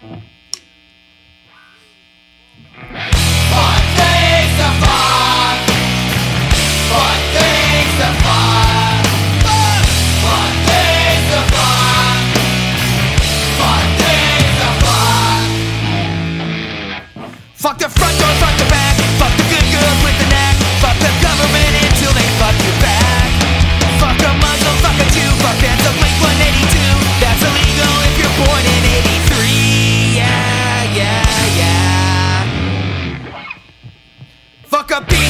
Fuck the front door, fuck the back, fuck the good, good. A beat.